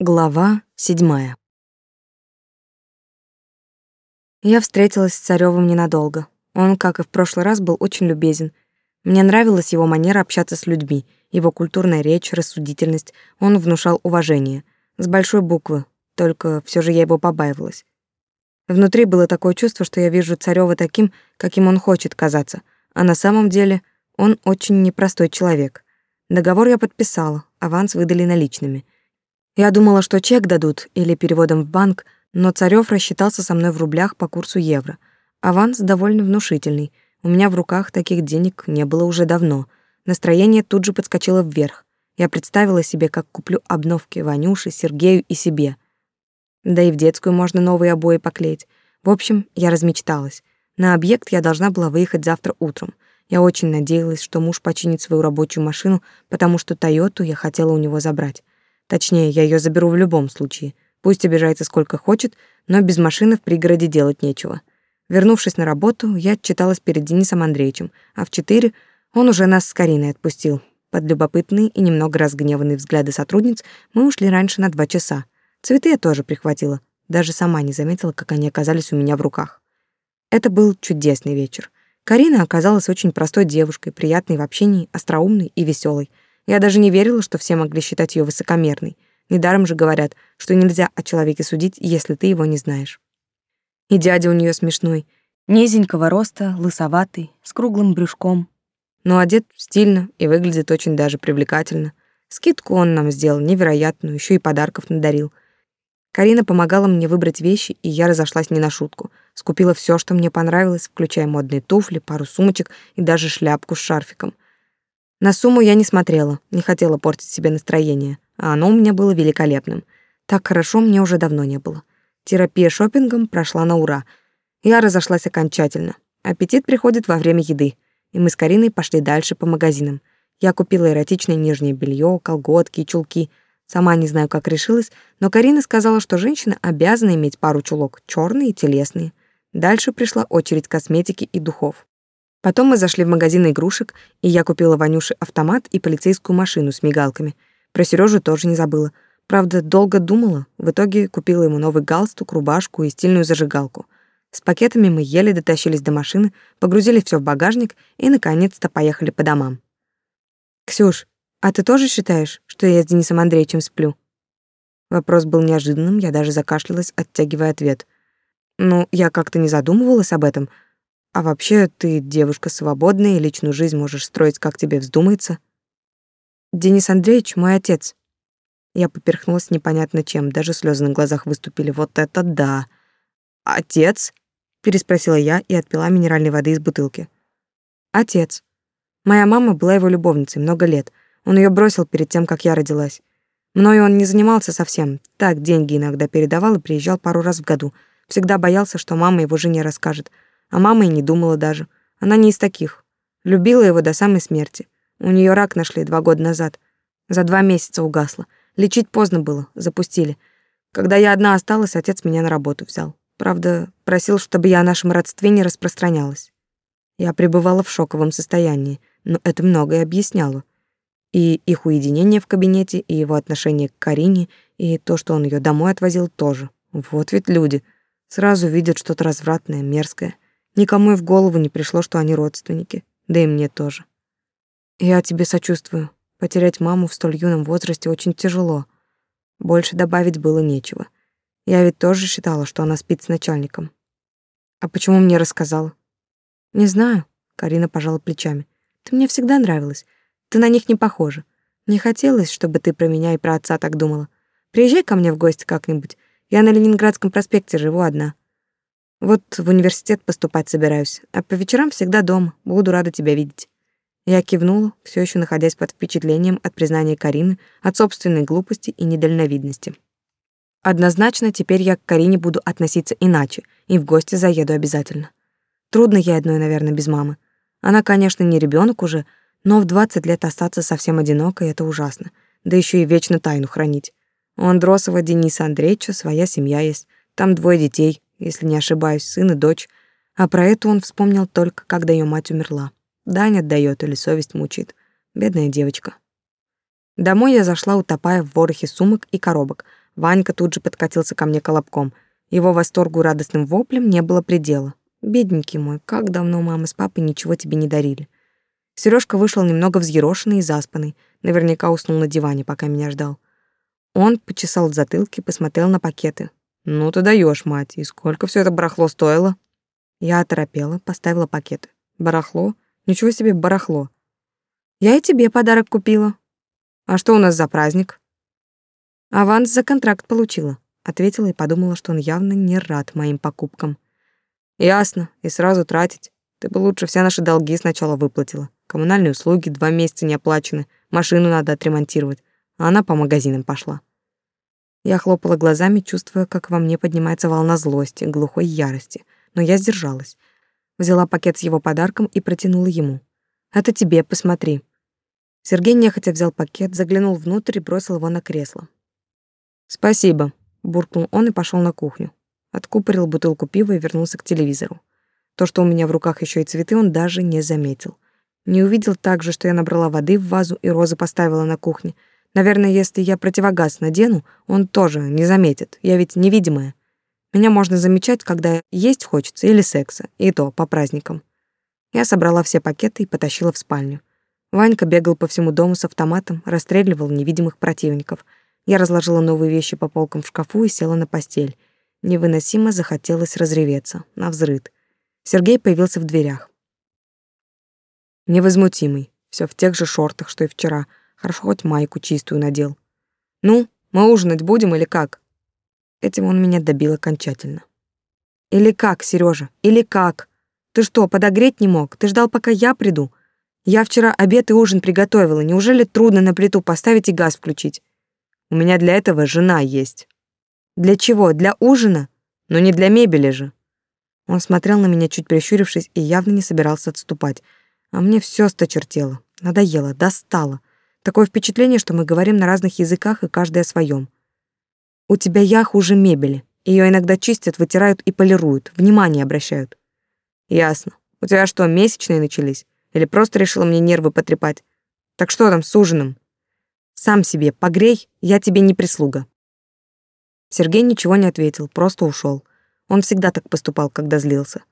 Глава седьмая. Я встретилась с Царёвым ненадолго. Он, как и в прошлый раз, был очень любезен. Мне нравилась его манера общаться с людьми, его культурная речь, рассудительность. Он внушал уважение. С большой буквы, только все же я его побаивалась. Внутри было такое чувство, что я вижу Царёва таким, каким он хочет казаться, а на самом деле он очень непростой человек. Договор я подписала, аванс выдали наличными — я думала, что чек дадут или переводом в банк, но Царёв рассчитался со мной в рублях по курсу евро. Аванс довольно внушительный. У меня в руках таких денег не было уже давно. Настроение тут же подскочило вверх. Я представила себе, как куплю обновки Ванюше, Сергею и себе. Да и в детскую можно новые обои поклеить. В общем, я размечталась. На объект я должна была выехать завтра утром. Я очень надеялась, что муж починит свою рабочую машину, потому что Тойоту я хотела у него забрать. Точнее, я ее заберу в любом случае. Пусть обижается сколько хочет, но без машины в пригороде делать нечего. Вернувшись на работу, я отчиталась перед Денисом Андреевичем, а в четыре он уже нас с Кариной отпустил. Под любопытные и немного разгневанные взгляды сотрудниц мы ушли раньше на два часа. Цветы я тоже прихватила. Даже сама не заметила, как они оказались у меня в руках. Это был чудесный вечер. Карина оказалась очень простой девушкой, приятной в общении, остроумной и веселой. Я даже не верила, что все могли считать ее высокомерной. Недаром же говорят, что нельзя о человеке судить, если ты его не знаешь. И дядя у нее смешной, низенького роста, лысоватый, с круглым брюшком, но одет стильно и выглядит очень даже привлекательно. Скидку он нам сделал невероятную, еще и подарков надарил. Карина помогала мне выбрать вещи, и я разошлась не на шутку. Скупила все, что мне понравилось, включая модные туфли, пару сумочек и даже шляпку с шарфиком — на сумму я не смотрела, не хотела портить себе настроение, а оно у меня было великолепным. Так хорошо мне уже давно не было. Терапия шопингом прошла на ура. Я разошлась окончательно. Аппетит приходит во время еды, и мы с Кариной пошли дальше по магазинам. Я купила эротичное нижнее белье, колготки и чулки. Сама не знаю, как решилась, но Карина сказала, что женщина обязана иметь пару чулок, черные и телесные. Дальше пришла очередь косметики и духов. Потом мы зашли в магазин игрушек, и я купила Ванюше автомат и полицейскую машину с мигалками. Про Сережу тоже не забыла. Правда, долго думала. В итоге купила ему новый галстук, рубашку и стильную зажигалку. С пакетами мы еле дотащились до машины, погрузили все в багажник и, наконец-то, поехали по домам. «Ксюш, а ты тоже считаешь, что я с Денисом Андреевичем сплю?» Вопрос был неожиданным, я даже закашлялась, оттягивая ответ. «Ну, я как-то не задумывалась об этом», а вообще, ты девушка свободная и личную жизнь можешь строить, как тебе вздумается. Денис Андреевич мой отец. Я поперхнулась непонятно чем, даже слезы на глазах выступили. Вот это да. Отец? переспросила я и отпила минеральной воды из бутылки. Отец. Моя мама была его любовницей много лет. Он ее бросил перед тем, как я родилась. Мною он не занимался совсем. Так, деньги иногда передавал и приезжал пару раз в году. Всегда боялся, что мама его жене расскажет. А мама и не думала даже. Она не из таких. Любила его до самой смерти. У нее рак нашли два года назад. За два месяца угасло. Лечить поздно было, запустили. Когда я одна осталась, отец меня на работу взял. Правда, просил, чтобы я о нашем родстве не распространялась. Я пребывала в шоковом состоянии, но это многое объясняло. И их уединение в кабинете, и его отношение к Карине, и то, что он ее домой отвозил, тоже. Вот ведь люди. Сразу видят что-то развратное, мерзкое. Никому и в голову не пришло, что они родственники. Да и мне тоже. Я тебе сочувствую. Потерять маму в столь юном возрасте очень тяжело. Больше добавить было нечего. Я ведь тоже считала, что она спит с начальником. А почему мне рассказала? Не знаю, Карина пожала плечами. Ты мне всегда нравилась. Ты на них не похожа. Не хотелось, чтобы ты про меня и про отца так думала. Приезжай ко мне в гости как-нибудь. Я на Ленинградском проспекте живу одна. Вот в университет поступать собираюсь, а по вечерам всегда дома. Буду рада тебя видеть. Я кивнула, все еще находясь под впечатлением от признания Карины, от собственной глупости и недальновидности. Однозначно, теперь я к Карине буду относиться иначе, и в гости заеду обязательно. Трудно ей одной, наверное, без мамы. Она, конечно, не ребенок уже, но в 20 лет остаться совсем одинокой — это ужасно. Да еще и вечно тайну хранить. У Андросова Дениса Андреевича своя семья есть, там двое детей, если не ошибаюсь, сын и дочь. А про эту он вспомнил только, когда ее мать умерла. Дань отдает или совесть мучает. Бедная девочка. Домой я зашла, утопая в ворохе сумок и коробок. Ванька тут же подкатился ко мне колобком. Его восторгу радостным воплем не было предела. Бедненький мой, как давно мама с папой ничего тебе не дарили. Сережка вышел немного взъерошенный и заспанный, наверняка уснул на диване, пока меня ждал. Он почесал в затылке, посмотрел на пакеты. «Ну ты даешь, мать, и сколько все это барахло стоило?» Я оторопела, поставила пакеты. «Барахло? Ничего себе барахло!» «Я и тебе подарок купила». «А что у нас за праздник?» «Аванс за контракт получила», — ответила и подумала, что он явно не рад моим покупкам. «Ясно, и сразу тратить. Ты бы лучше все наши долги сначала выплатила. Коммунальные услуги два месяца не оплачены, машину надо отремонтировать, а она по магазинам пошла». Я хлопала глазами, чувствуя, как во мне поднимается волна злости, глухой ярости, но я сдержалась. Взяла пакет с его подарком и протянула ему. «Это тебе, посмотри». Сергей нехотя взял пакет, заглянул внутрь и бросил его на кресло. «Спасибо», — буркнул он и пошел на кухню. Откупорил бутылку пива и вернулся к телевизору. То, что у меня в руках еще и цветы, он даже не заметил. Не увидел также, что я набрала воды в вазу и розы поставила на кухне. Наверное, если я противогаз надену, он тоже не заметит. Я ведь невидимая. Меня можно замечать, когда есть хочется или секса, и то по праздникам. Я собрала все пакеты и потащила в спальню. Ванька бегал по всему дому с автоматом, расстреливал невидимых противников — я разложила новые вещи по полкам в шкафу и села на постель. Невыносимо захотелось разреветься, навзрыд. Сергей появился в дверях. Невозмутимый, все в тех же шортах, что и вчера. Хорошо хоть майку чистую надел. «Ну, мы ужинать будем или как?» Этим он меня добил окончательно. «Или как, Сережа? Или как? Ты что, подогреть не мог? Ты ждал, пока я приду? Я вчера обед и ужин приготовила. Неужели трудно на плиту поставить и газ включить? У меня для этого жена есть. Для чего? Для ужина? Но не для мебели же. Он смотрел на меня, чуть прищурившись, и явно не собирался отступать. А мне все сточертело, надоело, достало. Такое впечатление, что мы говорим на разных языках и каждый о своем. У тебя я хуже мебели. Ее иногда чистят, вытирают и полируют, внимание обращают. Ясно. У тебя что, месячные начались? Или просто решила мне нервы потрепать? Так что там с ужином? Сам себе погрей, я тебе не прислуга. Сергей ничего не ответил, просто ушел. Он всегда так поступал, когда злился.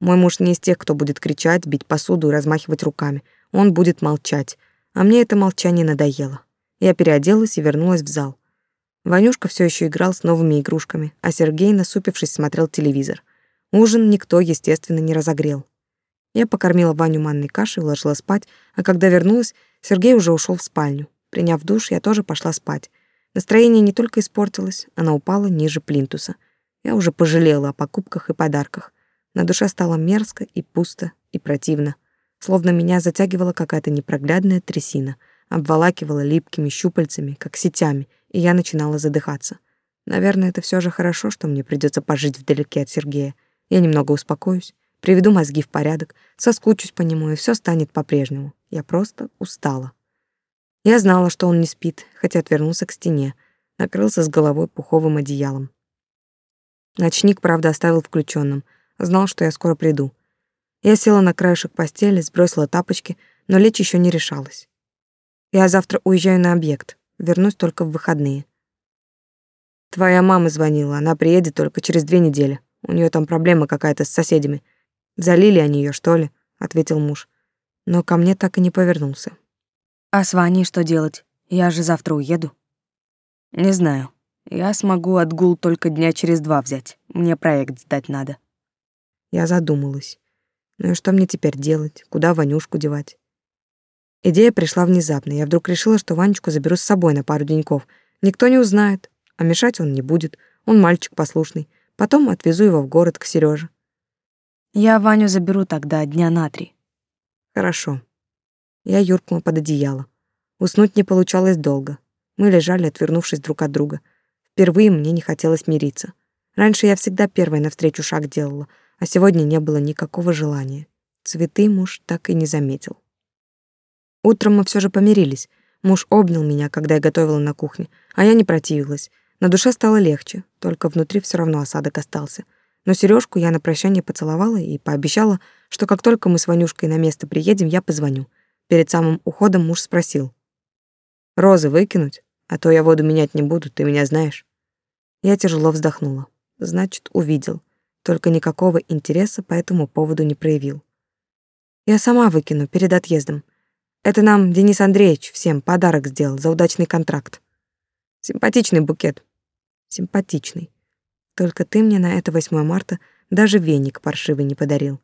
Мой муж не из тех, кто будет кричать, бить посуду и размахивать руками. Он будет молчать. А мне это молчание надоело. Я переоделась и вернулась в зал. Ванюшка все еще играл с новыми игрушками, а Сергей, насупившись, смотрел телевизор. Ужин никто, естественно, не разогрел. Я покормила Ваню манной кашей, уложила спать, а когда вернулась, Сергей уже ушел в спальню. Приняв душ, я тоже пошла спать. Настроение не только испортилось, оно упало ниже плинтуса. Я уже пожалела о покупках и подарках. На душе стало мерзко и пусто, и противно. Словно меня затягивала какая-то непроглядная трясина, обволакивала липкими щупальцами, как сетями, и я начинала задыхаться. Наверное, это все же хорошо, что мне придется пожить вдалеке от Сергея. Я немного успокоюсь, приведу мозги в порядок, соскучусь по нему, и все станет по-прежнему. Я просто устала. Я знала, что он не спит, хотя отвернулся к стене, накрылся с головой пуховым одеялом. Ночник, правда, оставил включенным, знал, что я скоро приду. Я села на краешек постели, сбросила тапочки, но лечь еще не решалась. Я завтра уезжаю на объект, вернусь только в выходные. Твоя мама звонила, она приедет только через две недели. У нее там проблема какая-то с соседями. Залили они ее, что ли? ответил муж. Но ко мне так и не повернулся. А с Ваней что делать? Я же завтра уеду. Не знаю. Я смогу отгул только дня через два взять. Мне проект сдать надо. Я задумалась. Ну и что мне теперь делать? Куда Ванюшку девать? Идея пришла внезапно. Я вдруг решила, что Ванечку заберу с собой на пару деньков. Никто не узнает, а мешать он не будет. Он мальчик послушный. Потом отвезу его в город к Сереже. Я Ваню заберу тогда дня на три. Хорошо. Я юркнула под одеяло. Уснуть не получалось долго. Мы лежали, отвернувшись друг от друга. Впервые мне не хотелось мириться. Раньше я всегда первой навстречу шаг делала, а сегодня не было никакого желания. Цветы муж так и не заметил. Утром мы все же помирились. Муж обнял меня, когда я готовила на кухне, а я не противилась. На душе стало легче, только внутри все равно осадок остался. Но Сережку я на прощание поцеловала и пообещала, что как только мы с Ванюшкой на место приедем, я позвоню. Перед самым уходом муж спросил. «Розы выкинуть? А то я воду менять не буду, ты меня знаешь». Я тяжело вздохнула. Значит, увидел. Только никакого интереса по этому поводу не проявил. Я сама выкину перед отъездом. Это нам Денис Андреевич всем подарок сделал за удачный контракт. Симпатичный букет. Симпатичный. Только ты мне на это 8 марта даже веник паршивый не подарил.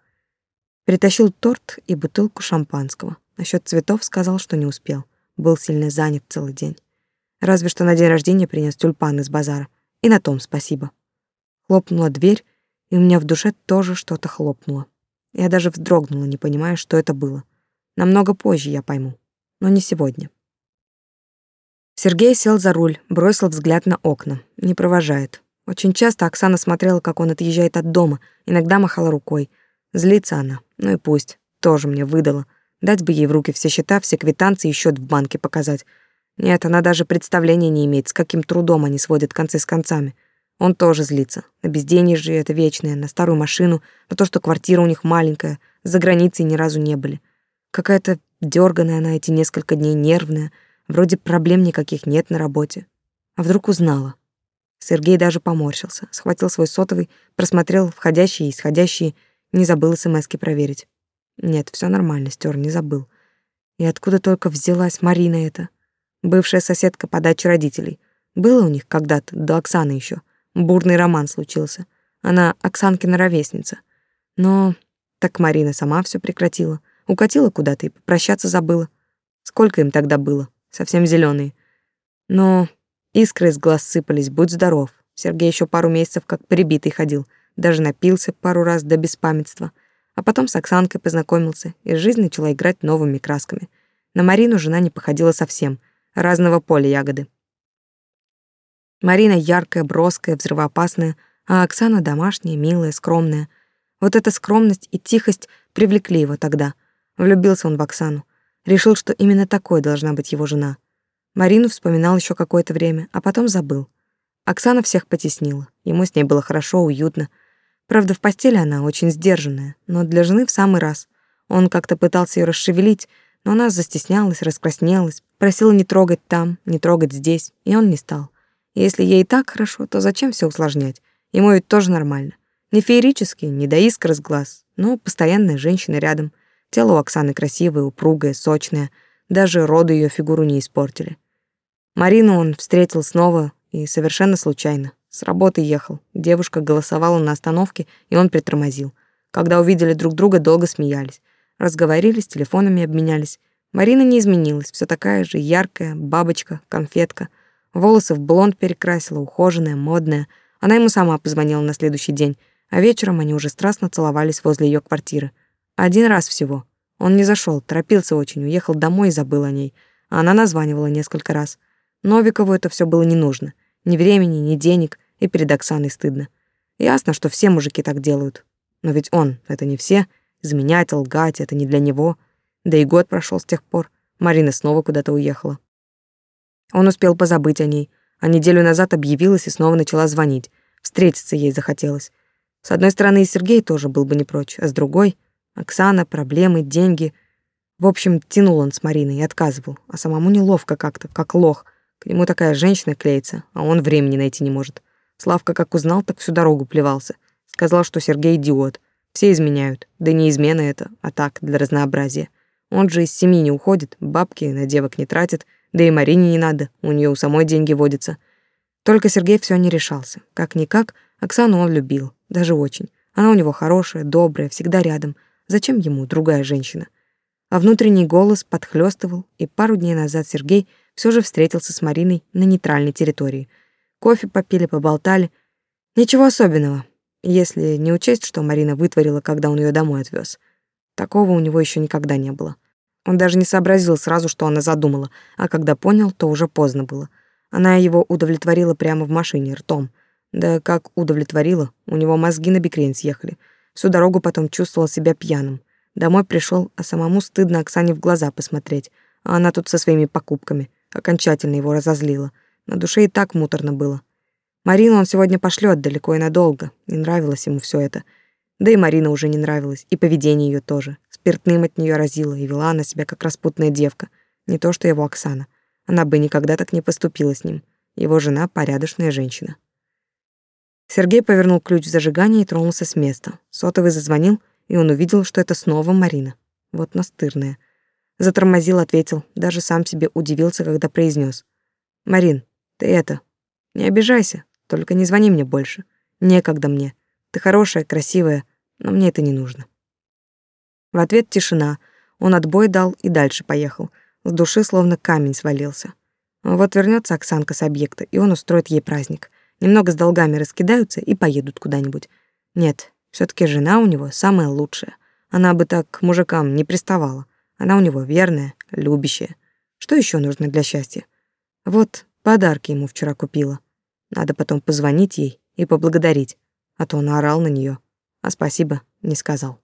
Притащил торт и бутылку шампанского. Насчет цветов сказал, что не успел. Был сильно занят целый день. Разве что на день рождения принес тюльпан из базара. И на том спасибо. Хлопнула дверь, и у меня в душе тоже что-то хлопнуло. Я даже вздрогнула, не понимая, что это было. Намного позже я пойму, но не сегодня. Сергей сел за руль, бросил взгляд на окна. Не провожает. Очень часто Оксана смотрела, как он отъезжает от дома, иногда махала рукой. Злится она. Ну и пусть. Тоже мне выдала. Дать бы ей в руки все счета, все квитанции и счет в банке показать. Нет, она даже представления не имеет, с каким трудом они сводят концы с концами. Он тоже злится. На безденье же это вечное, на старую машину, на то, что квартира у них маленькая, за границей ни разу не были. Какая-то дерганая она эти несколько дней, нервная. Вроде проблем никаких нет на работе. А вдруг узнала? Сергей даже поморщился, схватил свой сотовый, просмотрел входящие и исходящие, не забыл смски проверить. Нет, все нормально, стер, не забыл. И откуда только взялась Марина эта? бывшая соседка по даче родителей. Было у них когда-то, до Оксаны еще. Бурный роман случился. Она Оксанкина ровесница. Но так Марина сама все прекратила. Укатила куда-то и попрощаться забыла. Сколько им тогда было? Совсем зеленые. Но искры из глаз сыпались, будь здоров. Сергей еще пару месяцев как прибитый ходил. Даже напился пару раз до беспамятства. А потом с Оксанкой познакомился, и жизнь начала играть новыми красками. На Марину жена не походила совсем — разного поля ягоды. Марина яркая, броская, взрывоопасная, а Оксана домашняя, милая, скромная. Вот эта скромность и тихость привлекли его тогда. Влюбился он в Оксану. Решил, что именно такой должна быть его жена. Марину вспоминал еще какое-то время, а потом забыл. Оксана всех потеснила. Ему с ней было хорошо, уютно. Правда, в постели она очень сдержанная, но для жены в самый раз. Он как-то пытался ее расшевелить, но она застеснялась, раскраснелась, просила не трогать там, не трогать здесь, и он не стал. Если ей так хорошо, то зачем все усложнять? Ему ведь тоже нормально. Не феерически, не до искр из глаз, но постоянная женщина рядом. Тело у Оксаны красивое, упругое, сочное. Даже роды ее фигуру не испортили. Марину он встретил снова и совершенно случайно. С работы ехал. Девушка голосовала на остановке, и он притормозил. Когда увидели друг друга, долго смеялись. Разговорились, телефонами обменялись. Марина не изменилась, все такая же яркая, бабочка, конфетка. Волосы в блонд перекрасила, ухоженная, модная. Она ему сама позвонила на следующий день, а вечером они уже страстно целовались возле ее квартиры. Один раз всего. Он не зашел, торопился очень, уехал домой и забыл о ней. А она названивала несколько раз. Новикову это все было не нужно. Ни времени, ни денег, и перед Оксаной стыдно. Ясно, что все мужики так делают. Но ведь он — это не все — Изменять, лгать — это не для него. Да и год прошел с тех пор. Марина снова куда-то уехала. Он успел позабыть о ней, а неделю назад объявилась и снова начала звонить. Встретиться ей захотелось. С одной стороны, и Сергей тоже был бы не прочь, а с другой — Оксана, проблемы, деньги. В общем, тянул он с Мариной и отказывал, а самому неловко как-то, как лох. К нему такая женщина клеится, а он времени найти не может. Славка как узнал, так всю дорогу плевался. Сказал, что Сергей идиот. Все изменяют. Да не измена это, а так, для разнообразия. Он же из семьи не уходит, бабки на девок не тратит, да и Марине не надо, у нее у самой деньги водятся. Только Сергей все не решался. Как-никак, Оксану он любил, даже очень. Она у него хорошая, добрая, всегда рядом. Зачем ему другая женщина? А внутренний голос подхлёстывал, и пару дней назад Сергей все же встретился с Мариной на нейтральной территории. Кофе попили, поболтали. Ничего особенного, если не учесть, что Марина вытворила, когда он ее домой отвез. Такого у него еще никогда не было. Он даже не сообразил сразу, что она задумала, а когда понял, то уже поздно было. Она его удовлетворила прямо в машине, ртом. Да как удовлетворила, у него мозги на бикрень съехали. Всю дорогу потом чувствовал себя пьяным. Домой пришел, а самому стыдно Оксане в глаза посмотреть. А она тут со своими покупками. Окончательно его разозлила. На душе и так муторно было. Марину он сегодня пошлет далеко и надолго. Не нравилось ему все это. Да и Марина уже не нравилась, и поведение ее тоже. Спиртным от нее разило, и вела она себя как распутная девка. Не то что его Оксана. Она бы никогда так не поступила с ним. Его жена — порядочная женщина. Сергей повернул ключ в зажигание и тронулся с места. Сотовый зазвонил, и он увидел, что это снова Марина. Вот настырная. Затормозил, ответил, даже сам себе удивился, когда произнес: "Марин, ты это, не обижайся, только не звони мне больше. Некогда мне. Ты хорошая, красивая, но мне это не нужно". В ответ тишина. Он отбой дал и дальше поехал. С души словно камень свалился. Вот вернется Оксанка с объекта, и он устроит ей праздник. Немного с долгами раскидаются и поедут куда-нибудь. Нет, все таки жена у него самая лучшая. Она бы так к мужикам не приставала. Она у него верная, любящая. Что еще нужно для счастья? Вот подарки ему вчера купила. Надо потом позвонить ей и поблагодарить, а то он орал на нее, а спасибо не сказал.